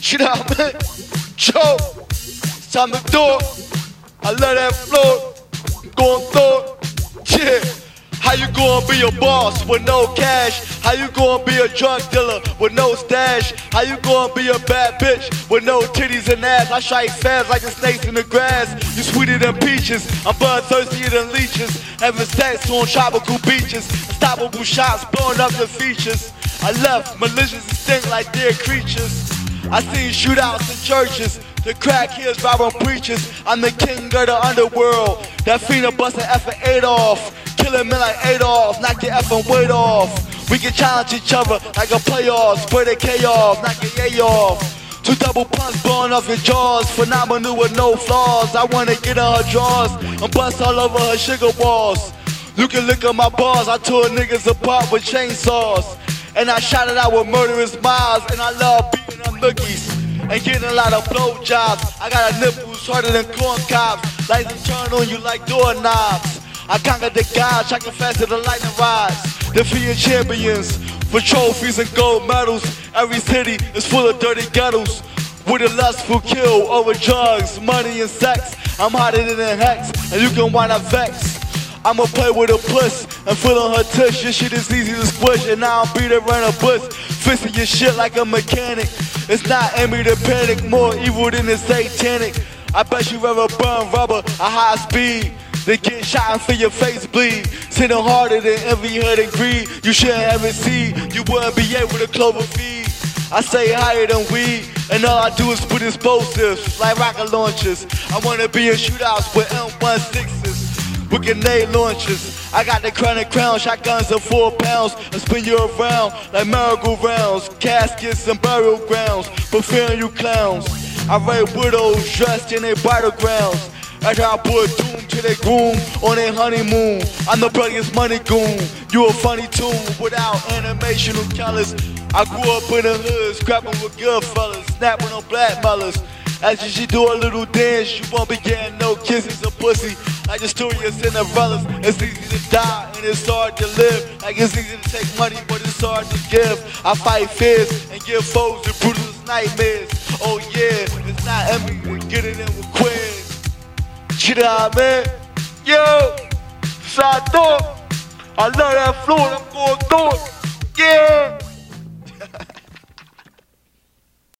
Mean? Joe, it's time to do. I love that flow. Going through it. Yeah. How you gonna be a boss with no cash? How you gonna be a drug dealer with no stash? How you gonna be a bad bitch with no titties and ass? I strike fast like the snakes in the grass. You sweeter than peaches. I'm bloodthirstier than leeches. Having sex on tropical beaches. Unstoppable shots blowing up the features. I left malicious instinct like dead creatures. I seen shootouts in churches. The crack heels robbing preachers. I'm the king of the underworld. That fiend busting effing eight off. Killing me like Adolf, knock your effing weight off. We can challenge each other like a playoffs, spread the chaos, knock your yay off. Two double punts blowing off your jaws, phenomenal with no flaws. I wanna get on her drawers and bust all over her sugar walls. You can look at my bars, I tore niggas apart with chainsaws. And I shot it out with murderous miles, and I love beating them nookies and getting a lot of blowjobs. I got a nipples harder than corn cobs, lights turn on you like doorknobs. I conquered the gods, I confess to the lightning rods. Defeating champions for trophies and gold medals. Every city is full of dirty ghettos. With a lustful kill over drugs, money, and sex. I'm hotter than a hex, and you can wind up vex. I'ma play with a puss and fill on her tush. Your shit is easy to squish, and now I'm beat around a bush. Fisting your shit like a mechanic. It's not envy to panic, more evil than the satanic. I bet you ever burn rubber at high speed. They get shot and feel your face bleed. Sitting harder than envy, hurt, and greed. You shouldn't have see. You wouldn't be able to clover feed. I say higher than weed, and all I do is put explosives like rocket launchers. I wanna be in shootouts with M16s, with grenade launchers. I got the crown and crown, shotguns of four pounds. I spin you around like merry-go-rounds, caskets and burial grounds, preferring you clowns. I raid widows dressed in their battlegrounds. After I put doom to their groom on their honeymoon. I'm the bloodiest money goon. You a funny tune without animation or colors. I grew up in the hood, scrapping with good fellas, snapping on black mothers. As you do a little dance, you won't be getting no kisses or pussy. The story of Cinderella's, it's easy to die and it's hard to live. Like it's easy to take money, but it's hard to give. I fight fears and give foes the brutalest nightmares. Oh yeah, it's not envy, we get it in with Quinn. You know what I mean? Yo, Sato, I love that flow, I'm going through it.